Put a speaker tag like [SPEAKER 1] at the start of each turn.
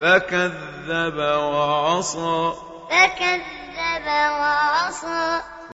[SPEAKER 1] فَكَذَّبَ وَعَصَىٰ فَكَذَّبَ